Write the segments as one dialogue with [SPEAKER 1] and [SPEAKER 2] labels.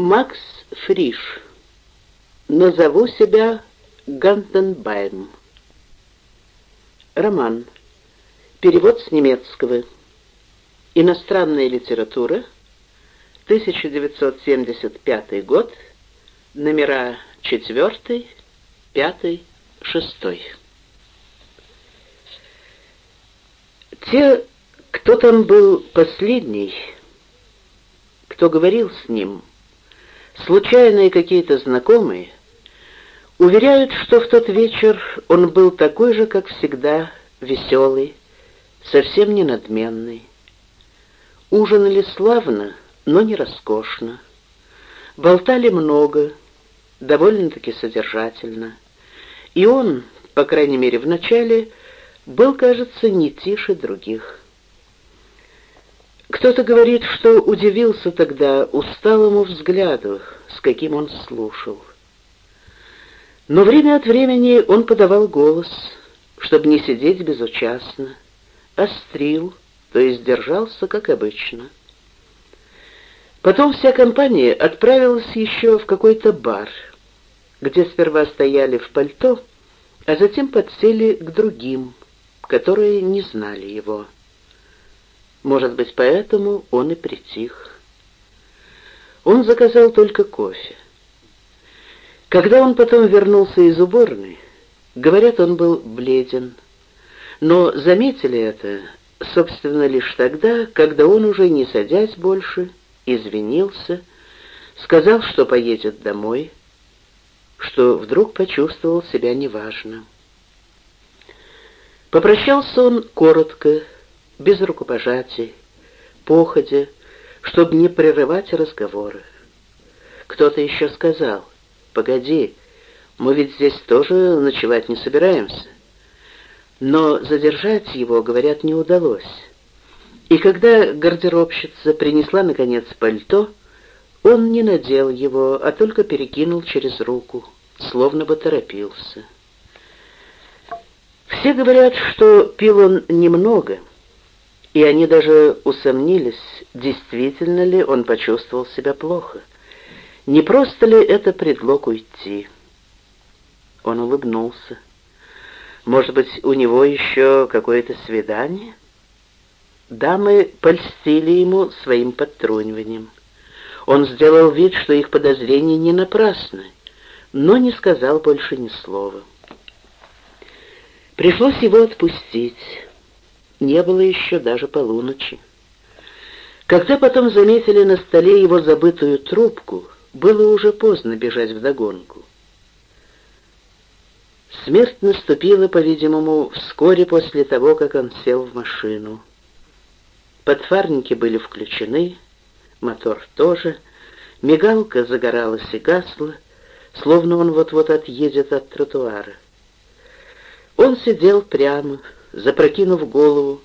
[SPEAKER 1] Макс Фриш. Назову себя Гантенбайм. Роман. Перевод с немецкого. Иностранная литература. 1975 год. Номера 4, 5, 6. Те, кто там был последний, кто говорил с ним, случайные какие-то знакомые, уверяют, что в тот вечер он был такой же, как всегда, веселый, совсем не надменный. Ужинали славно, но не роскошно. Болтали много, довольно-таки содержательно. И он, по крайней мере в начале, был, кажется, не тише других. Кто-то говорит, что удивился тогда усталому взгляду, с каким он слушал. Но время от времени он подавал голос, чтобы не сидеть безучастно, острил, то есть держался, как обычно. Потом вся компания отправилась еще в какой-то бар, где сперва стояли в пальто, а затем подсели к другим, которые не знали его. Может быть, поэтому он и притих. Он заказал только кофе. Когда он потом вернулся из уборной, говорят, он был бледен, но заметили это, собственно, лишь тогда, когда он уже, не садясь больше, извинился, сказал, что поедет домой, что вдруг почувствовал себя неважно. Попрощался он коротко, без рукопожатий, походя, чтобы не прерывать разговоры. Кто-то еще сказал, «Погоди, мы ведь здесь тоже ночевать не собираемся». Но задержать его, говорят, не удалось. И когда гардеробщица принесла, наконец, пальто, он не надел его, а только перекинул через руку, словно бы торопился. Все говорят, что пил он немного — и они даже усомнились, действительно ли он почувствовал себя плохо. Не просто ли это предлог уйти? Он улыбнулся. Может быть, у него еще какое-то свидание? Дамы польстили ему своим подтруниванием. Он сделал вид, что их подозрения не напрасны, но не сказал больше ни слова. Пришлось его отпустить не было еще даже полуночи. Когда потом заметили на столе его забытую трубку, было уже поздно бежать вдогонку. Смерть наступила, по-видимому, вскоре после того, как он сел в машину. Подфарники были включены, мотор тоже, мигалка загоралась и гасла, словно он вот-вот отъедет от тротуара. Он сидел прямо, запрокинув голову,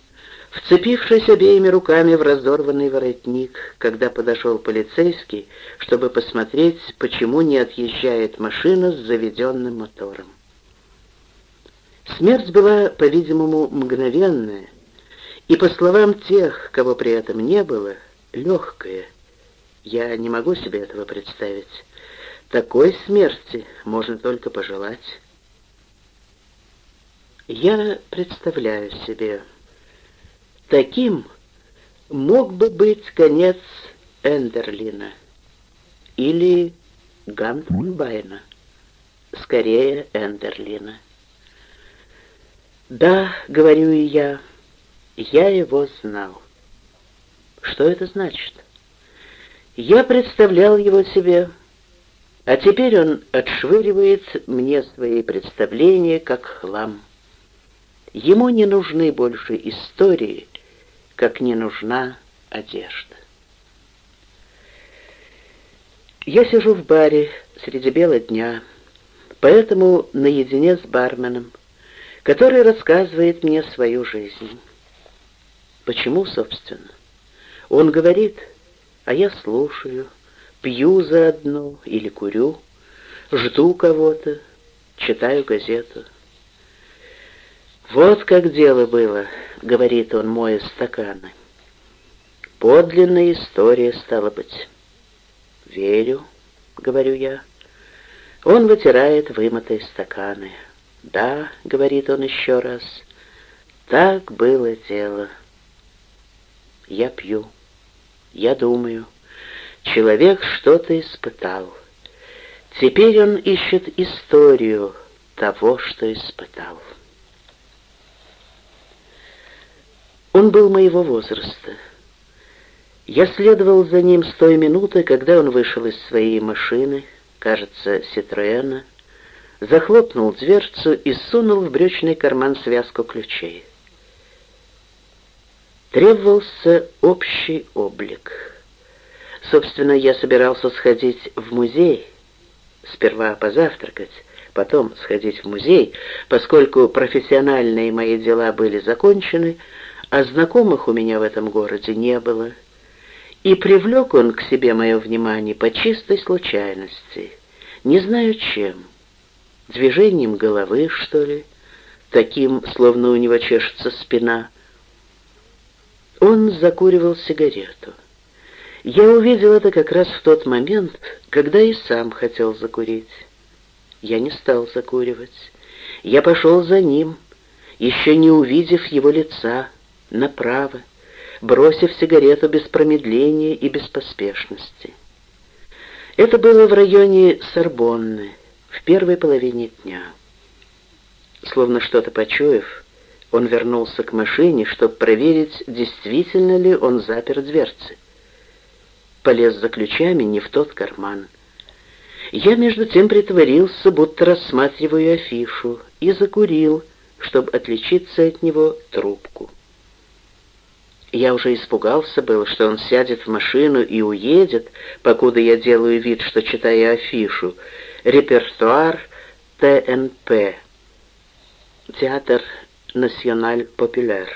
[SPEAKER 1] вцепившись обеими руками в разорванный воротник, когда подошел полицейский, чтобы посмотреть, почему не отъезжает машина с заведенным мотором. Смерть была, по-видимому, мгновенная, и, по словам тех, кого при этом не было, легкая. Я не могу себе этого представить. Такой смерти можно только пожелать. Я представляю себе, таким мог бы быть конец Эндерлина или Гантенбайна, скорее Эндерлина. Да, говорю и я, я его знал. Что это значит? Я представлял его себе, а теперь он отшвыривает мне свои представления как хлам. Ему не нужны больше истории, как не нужна одежда. Я сижу в баре среди бела дня, поэтому наедине с барменом, который рассказывает мне свою жизнь. Почему, собственно? Он говорит, а я слушаю, пью заодно или курю, жду кого-то, читаю газету. «Вот как дело было», — говорит он, моя стаканы. «Подлинная история, стала быть. «Верю», — говорю я. Он вытирает вымытые стаканы. «Да», — говорит он еще раз, — «так было дело». Я пью. Я думаю. Человек что-то испытал. Теперь он ищет историю того, что испытал. Он был моего возраста. Я следовал за ним с той минуты, когда он вышел из своей машины, кажется, Ситроэна, захлопнул дверцу и сунул в брючный карман связку ключей. Требовался общий облик. Собственно, я собирался сходить в музей, сперва позавтракать, потом сходить в музей, поскольку профессиональные мои дела были закончены, а знакомых у меня в этом городе не было. И привлек он к себе мое внимание по чистой случайности, не знаю чем, движением головы, что ли, таким, словно у него чешется спина. Он закуривал сигарету. Я увидел это как раз в тот момент, когда и сам хотел закурить. Я не стал закуривать. Я пошел за ним, еще не увидев его лица, направо, бросив сигарету без промедления и без поспешности. Это было в районе Сорбонны, в первой половине дня. Словно что-то почуяв, он вернулся к машине, чтобы проверить, действительно ли он запер дверцы. Полез за ключами не в тот карман. Я, между тем, притворился, будто рассматриваю афишу, и закурил, чтобы отличиться от него трубку. Я уже испугался было, что он сядет в машину и уедет, покуда я делаю вид, что читаю афишу. Репертуар ТНП. Театр Националь Популяр.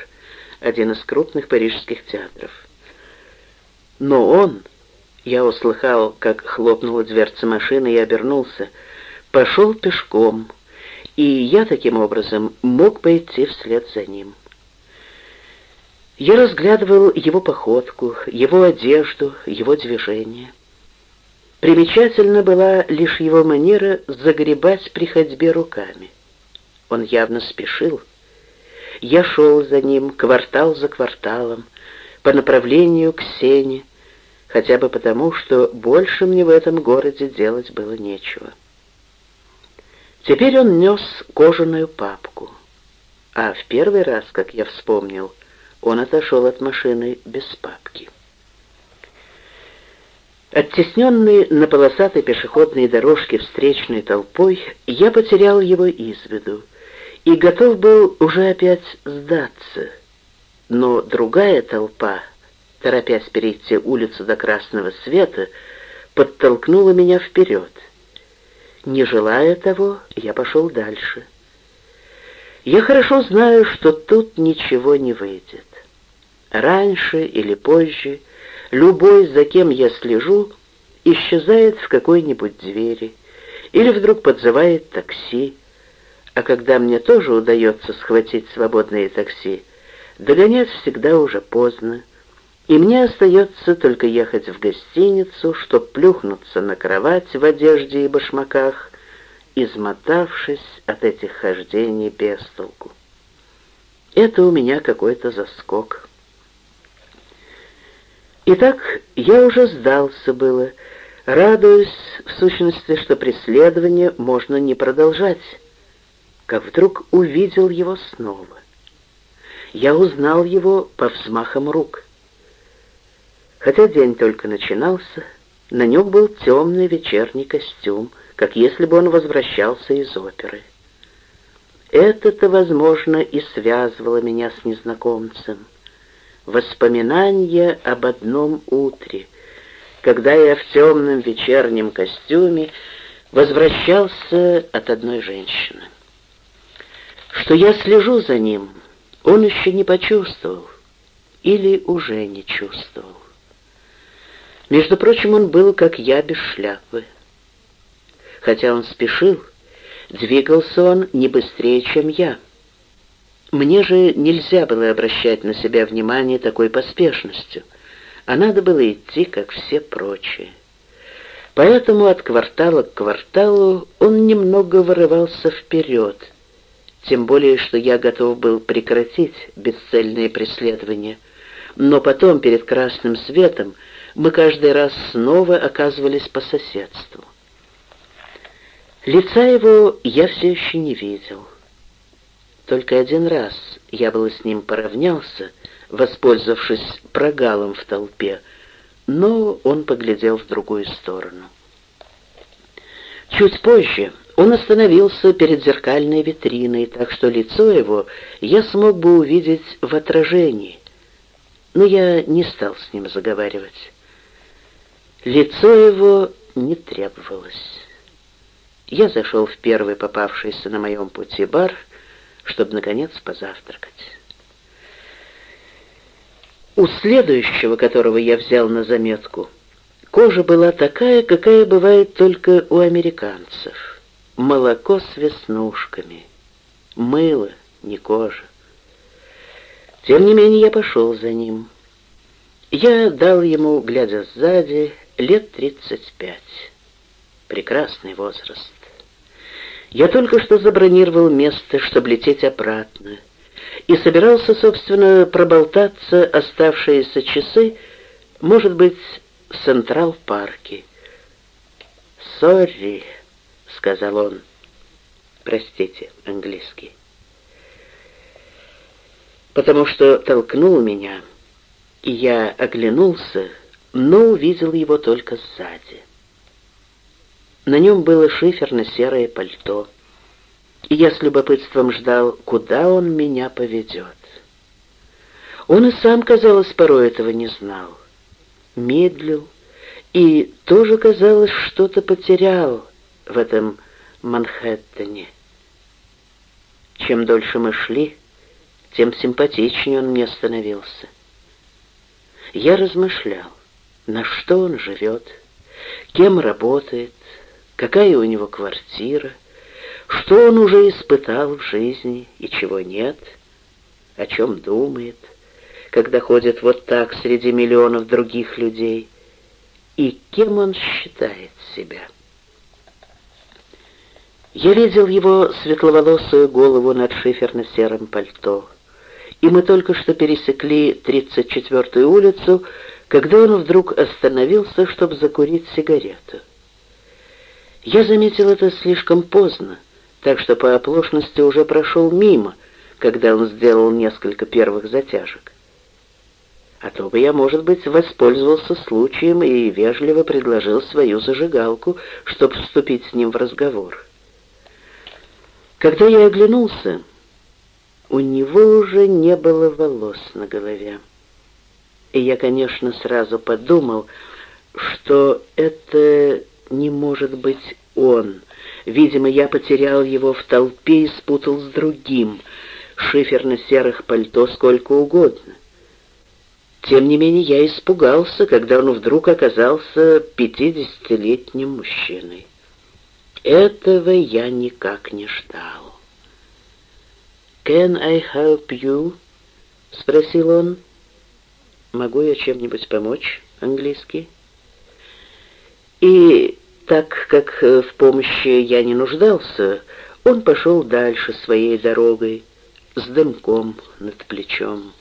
[SPEAKER 1] Один из крупных парижских театров. Но он, я услыхал, как хлопнула дверца машины и обернулся, пошел пешком, и я таким образом мог пойти вслед за ним. Я разглядывал его походку, его одежду, его движения. Примечательна была лишь его манера загребать при ходьбе руками. Он явно спешил. Я шел за ним квартал за кварталом, по направлению к Сене, хотя бы потому, что больше мне в этом городе делать было нечего. Теперь он нес кожаную папку, а в первый раз, как я вспомнил, он отошел от машины без папки. Оттесненный на полосатой пешеходной дорожке встречной толпой, я потерял его из виду и готов был уже опять сдаться. Но другая толпа, торопясь перейти улицу до красного света, подтолкнула меня вперед. Не желая того, я пошел дальше. Я хорошо знаю, что тут ничего не выйдет. Раньше или позже любой, за кем я слежу, исчезает в какой-нибудь двери или вдруг подзывает такси, а когда мне тоже удается схватить свободное такси, догонять всегда уже поздно, и мне остается только ехать в гостиницу, чтоб плюхнуться на кровать в одежде и башмаках, измотавшись от этих хождений без толку. Это у меня какой-то заскок. Итак, я уже сдался было, радуясь, в сущности, что преследование можно не продолжать, как вдруг увидел его снова. Я узнал его по взмахам рук. Хотя день только начинался, на нем был темный вечерний костюм, как если бы он возвращался из оперы. Это-то, возможно, и связывало меня с незнакомцем — воспоминания об одном утре, когда я в темном вечернем костюме возвращался от одной женщины. Что я слежу за ним, он еще не почувствовал или уже не чувствовал. Между прочим, он был, как я, без шляпы. Хотя он спешил, двигался он не быстрее, чем я — мне же нельзя было обращать на себя внимание такой поспешностью, а надо было идти, как все прочие. Поэтому от квартала к кварталу он немного вырывался вперед, тем более, что я готов был прекратить бесцельные преследования. Но потом, перед красным светом, мы каждый раз снова оказывались по соседству. Лица его я все еще не видел. Только один раз я был с ним поравнялся, воспользовавшись прогалом в толпе, но он поглядел в другую сторону. Чуть позже он остановился перед зеркальной витриной, так что лицо его я смог бы увидеть в отражении, но я не стал с ним заговаривать. Лицо его не требовалось. Я зашел в первый попавшийся на моем пути бар, чтобы, наконец, позавтракать. У следующего, которого я взял на заметку, кожа была такая, какая бывает только у американцев. Молоко с веснушками. Мыло, не кожа. Тем не менее я пошел за ним. Я дал ему, глядя сзади, лет тридцать пять. Прекрасный возраст. Я только что забронировал место, чтобы лететь обратно и собирался, собственно, проболтаться оставшиеся часы, может быть, в Централ-парке. «Сорри», — сказал он. «Простите, английский». Потому что толкнул меня, и я оглянулся, но увидел его только сзади. На нем было шиферно-серое пальто — и я с любопытством ждал, куда он меня поведет. Он и сам, казалось, порой этого не знал. Медлил и тоже, казалось, что-то потерял в этом Манхэттене. Чем дольше мы шли, тем симпатичнее он мне становился. Я размышлял, на что он живет, кем работает, какая у него квартира — что он уже испытал в жизни и чего нет, о чем думает, когда ходит вот так среди миллионов других людей, и кем он считает себя. Я видел его светловолосую голову над шиферно-серым пальто, и мы только что пересекли 34-ю улицу, когда он вдруг остановился, чтобы закурить сигарету. Я заметил это слишком поздно, так что по оплошности уже прошел мимо, когда он сделал несколько первых затяжек. А то бы я, может быть, воспользовался случаем и вежливо предложил свою зажигалку, чтобы вступить с ним в разговор. Когда я оглянулся, у него уже не было волос на голове. И я, конечно, сразу подумал, что это не может быть он — Видимо, я потерял его в толпе и спутал с другим. Шиферно-серых пальто сколько угодно. Тем не менее, я испугался, когда он вдруг оказался пятидесятилетним мужчиной. Этого я никак не ждал. «Can I help you?» — спросил он. «Могу я чем-нибудь помочь?» — английский. И так как э, в помощи я не нуждался, он пошел дальше своей дорогой, с дымком над плечом.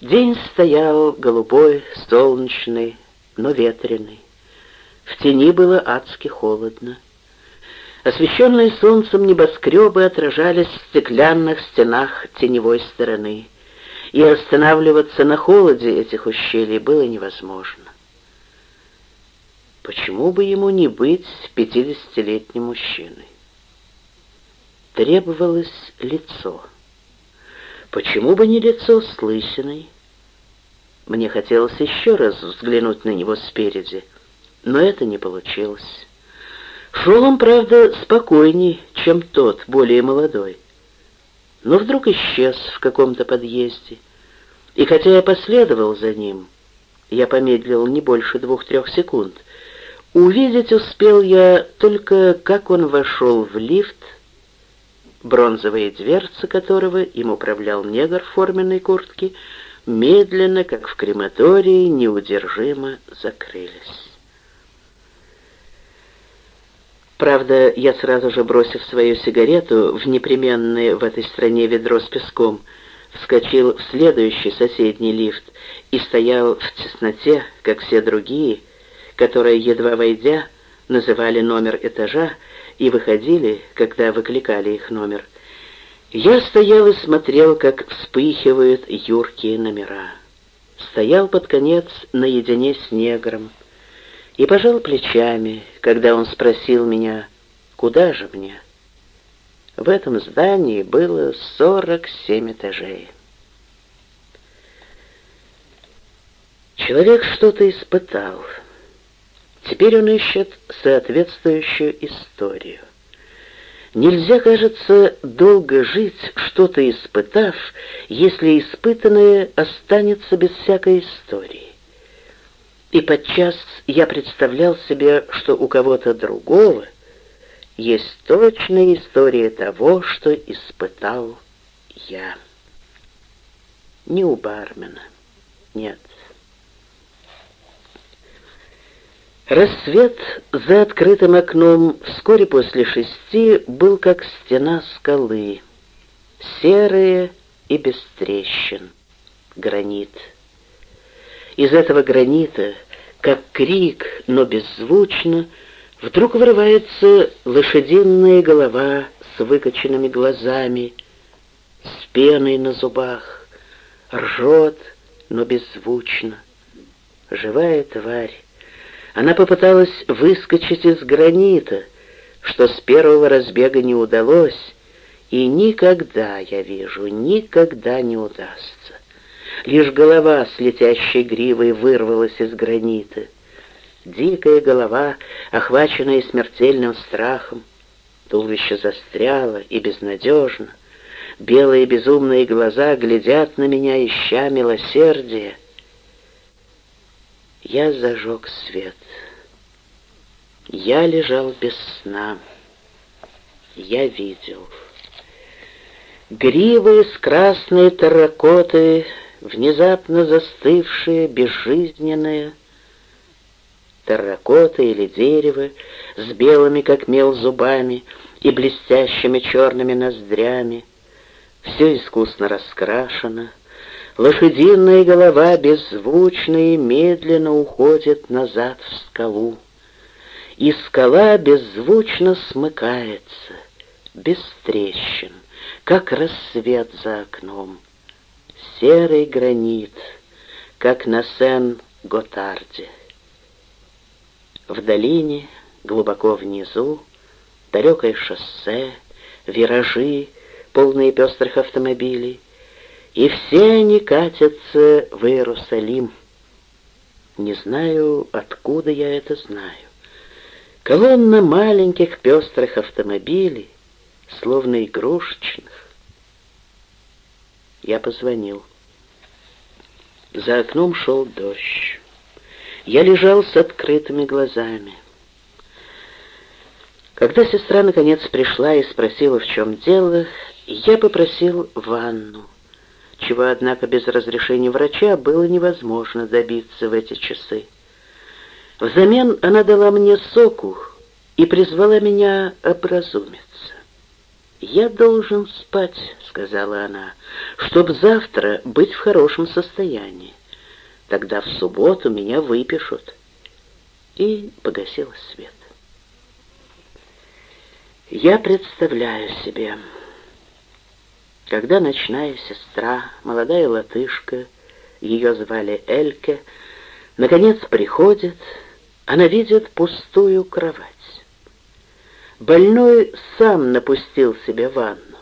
[SPEAKER 1] День стоял голубой, солнечный, но ветреный. В тени было адски холодно. Освещенные солнцем небоскребы отражались в стеклянных стенах теневой стороны, и останавливаться на холоде этих ущелий было невозможно. Почему бы ему не быть пятидесятилетним мужчиной? Требовалось лицо. Почему бы не лицо с лысиной? Мне хотелось еще раз взглянуть на него спереди, но это не получилось. Шел он, правда, спокойней, чем тот, более молодой. Но вдруг исчез в каком-то подъезде. И хотя я последовал за ним, я помедлил не больше двух-трех секунд — Увидеть успел я только, как он вошел в лифт, бронзовые дверцы которого им управлял негр в форменной куртке, медленно, как в крематории, неудержимо закрылись. Правда, я сразу же, бросив свою сигарету в непременное в этой стране ведро с песком, вскочил в следующий соседний лифт и стоял в тесноте, как все другие, которые, едва войдя, называли номер этажа и выходили, когда выкликали их номер. Я стоял и смотрел, как вспыхивают юркие номера. Стоял под конец наедине с негром и пожал плечами, когда он спросил меня, куда же мне. В этом здании было сорок семь этажей. Человек что-то испытал. Теперь он ищет соответствующую историю. Нельзя, кажется, долго жить, что-то испытав, если испытанное останется без всякой истории. И подчас я представлял себе, что у кого-то другого есть точная история того, что испытал я. Не у бармена, нет. Рассвет за открытым окном вскоре после шести был как стена скалы, серая и без трещин, гранит. Из этого гранита, как крик, но беззвучно, вдруг вырывается лошадиная голова с выкоченными глазами, с пеной на зубах, ржет, но беззвучно. Живая тварь, она попыталась выскочить из гранита, что с первого разбега не удалось, и никогда, я вижу, никогда не удастся. Лишь голова с летящей гривой вырвалась из гранита. Дикая голова, охваченная смертельным страхом, туловище застряло и безнадежно. Белые безумные глаза глядят на меня, ища милосердия. Я зажег свет. Я лежал без сна. Я видел. Гривы с красной таракоты, внезапно застывшие, безжизненные, терракота или дерево с белыми, как мел, зубами и блестящими черными ноздрями. Все искусно раскрашено, Лошадиная голова беззвучно и медленно уходит назад в скалу. И скала беззвучно смыкается, без трещин, как рассвет за окном. Серый гранит, как на Сен-Готарде. В долине, глубоко внизу, далекое шоссе, виражи, полные пестрых автомобилей — и все они катятся в Иерусалим. Не знаю, откуда я это знаю. Колонна маленьких пестрых автомобилей, словно игрушечных. Я позвонил. За окном шел дождь. Я лежал с открытыми глазами. Когда сестра наконец пришла и спросила, в чем дело, я попросил ванну чего, однако, без разрешения врача было невозможно добиться в эти часы. Взамен она дала мне соку и призвала меня образумиться. «Я должен спать», — сказала она, — «чтоб завтра быть в хорошем состоянии. Тогда в субботу меня выпишут». И погасила свет. Я представляю себе... Когда ночная сестра, молодая латышка, ее звали Эльке, наконец приходит, она видит пустую кровать. Больной сам напустил себе ванну.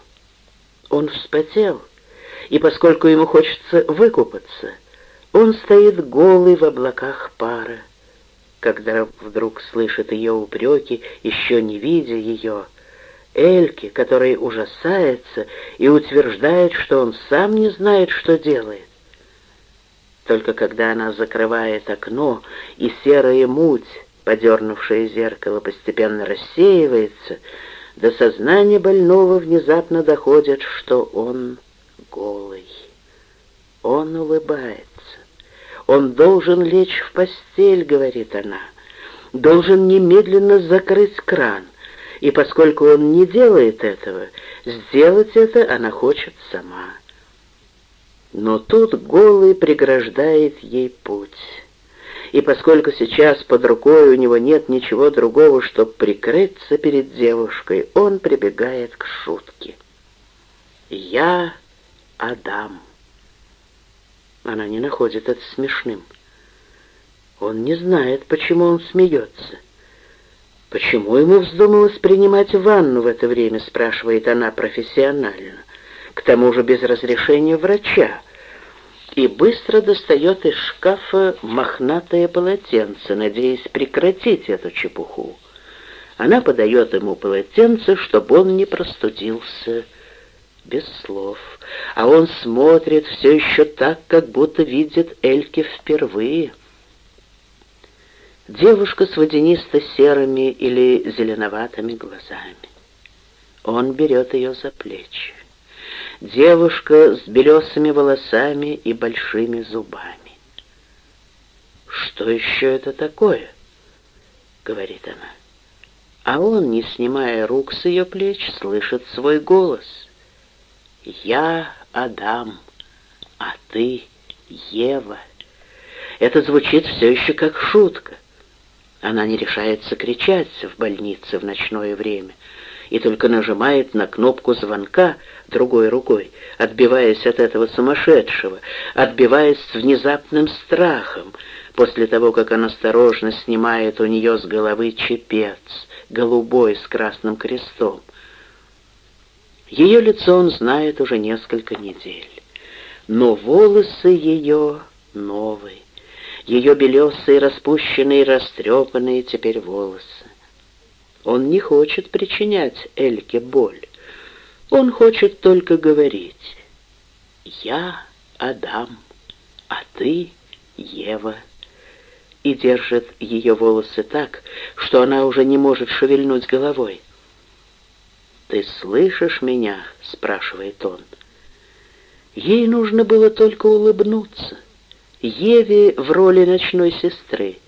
[SPEAKER 1] Он вспотел, и поскольку ему хочется выкупаться, он стоит голый в облаках пара. Когда вдруг слышит ее упреки, еще не видя ее, — Эльке, который ужасается и утверждает, что он сам не знает, что делает. Только когда она закрывает окно, и серая муть, подернувшая зеркало, постепенно рассеивается, до сознания больного внезапно доходит, что он голый. Он улыбается. Он должен лечь в постель, говорит она. Должен немедленно закрыть кран — И поскольку он не делает этого, сделать это она хочет сама. Но тут голый преграждает ей путь. И поскольку сейчас под рукой у него нет ничего другого, чтобы прикрыться перед девушкой, он прибегает к шутке. «Я Адам». Она не находит это смешным. Он не знает, почему он смеется. «Почему ему вздумалось принимать ванну в это время?» — спрашивает она профессионально. «К тому же без разрешения врача». И быстро достает из шкафа мохнатое полотенце, надеясь прекратить эту чепуху. Она подает ему полотенце, чтобы он не простудился без слов. А он смотрит все еще так, как будто видит Эльки впервые — Девушка с водянисто-серыми или зеленоватыми глазами. Он берет ее за плечи. Девушка с белесыми волосами и большими зубами. «Что еще это такое?» — говорит она. А он, не снимая рук с ее плеч, слышит свой голос. «Я Адам, а ты Ева». Это звучит все еще как шутка. Она не решается кричать в больнице в ночное время и только нажимает на кнопку звонка другой рукой, отбиваясь от этого сумасшедшего, отбиваясь с внезапным страхом, после того, как он осторожно снимает у нее с головы чепец, голубой с красным крестом. Ее лицо он знает уже несколько недель, но волосы ее новые ее белесые, распущенные, растрепанные теперь волосы. Он не хочет причинять Эльке боль. Он хочет только говорить. «Я Адам, а ты Ева». И держит ее волосы так, что она уже не может шевельнуть головой. «Ты слышишь меня?» — спрашивает он. Ей нужно было только улыбнуться — Еве в роли ночной сестры,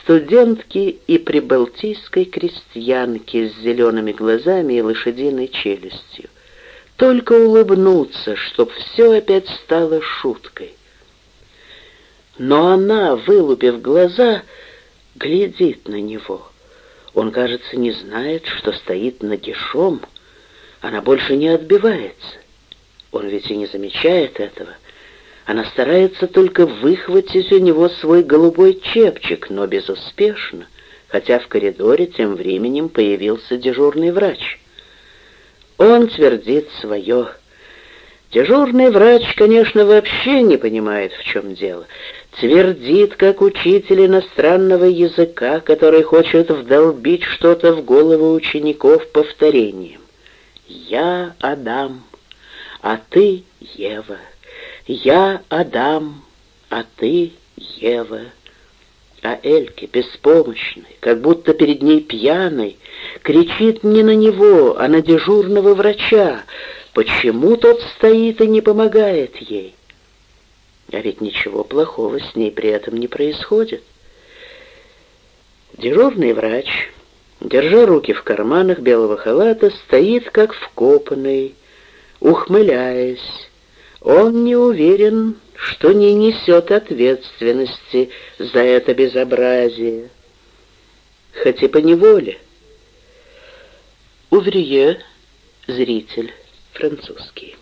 [SPEAKER 1] студентки и прибалтийской крестьянки с зелеными глазами и лошадиной челюстью. Только улыбнуться, чтоб все опять стало шуткой. Но она, вылупив глаза, глядит на него. Он, кажется, не знает, что стоит нагишом. Она больше не отбивается. Он ведь и не замечает этого — она старается только выхватить у него свой голубой чепчик, но безуспешно, хотя в коридоре тем временем появился дежурный врач. Он твердит свое. Дежурный врач, конечно, вообще не понимает, в чем дело. Твердит, как учитель иностранного языка, который хочет вдолбить что-то в голову учеников повторением. «Я Адам, а ты Ева». Я Адам, а ты Ева. А Эльке, беспомощной, как будто перед ней пьяной, кричит не на него, а на дежурного врача. Почему тот стоит и не помогает ей? А ведь ничего плохого с ней при этом не происходит. Дежурный врач, держа руки в карманах белого халата, стоит как вкопанный, ухмыляясь, он не уверен, что не несет ответственности за это безобразие, хоть и по неволе. Уврие, зритель, французский.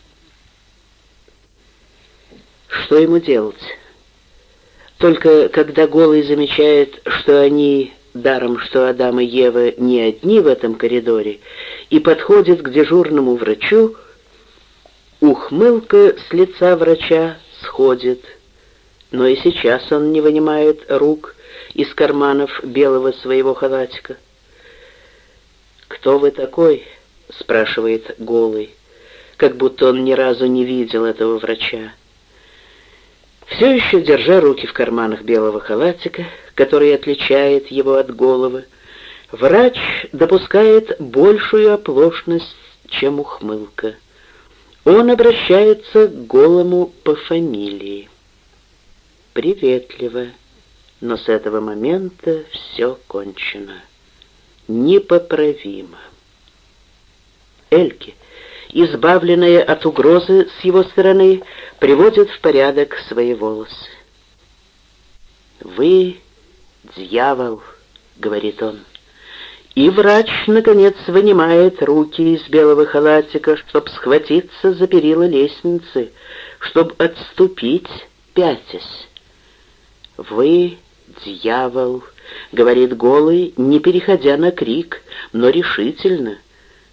[SPEAKER 1] Что ему делать? Только когда Голый замечает, что они, даром что Адам и Ева, не одни в этом коридоре, и подходит к дежурному врачу, Ухмылка с лица врача сходит, но и сейчас он не вынимает рук из карманов белого своего халатика. «Кто вы такой?» — спрашивает голый, как будто он ни разу не видел этого врача. Все еще держа руки в карманах белого халатика, который отличает его от головы, врач допускает большую оплошность, чем ухмылка. Он обращается к голому по фамилии. Приветливо, но с этого момента все кончено. Непоправимо. Эльке, избавленная от угрозы с его стороны, приводит в порядок свои волосы. «Вы дьявол», — говорит он. И врач, наконец, вынимает руки из белого халатика, чтоб схватиться за перила лестницы, чтоб отступить, пятясь. «Вы дьявол», — говорит голый, не переходя на крик, но решительно,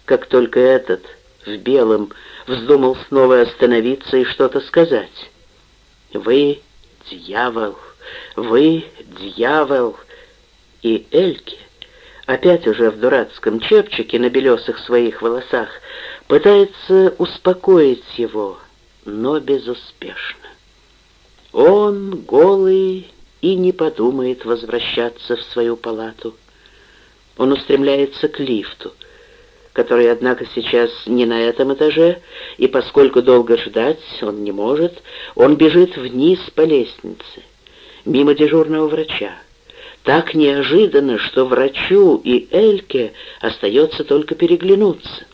[SPEAKER 1] как только этот в белом вздумал снова остановиться и что-то сказать. «Вы дьявол, вы дьявол!» И Эльке, опять уже в дурацком чепчике на белесых своих волосах, пытается успокоить его, но безуспешно. Он, голый, и не подумает возвращаться в свою палату. Он устремляется к лифту, который, однако, сейчас не на этом этаже, и поскольку долго ждать он не может, он бежит вниз по лестнице, мимо дежурного врача. Так неожиданно, что врачу и Эльке остается только переглянуться.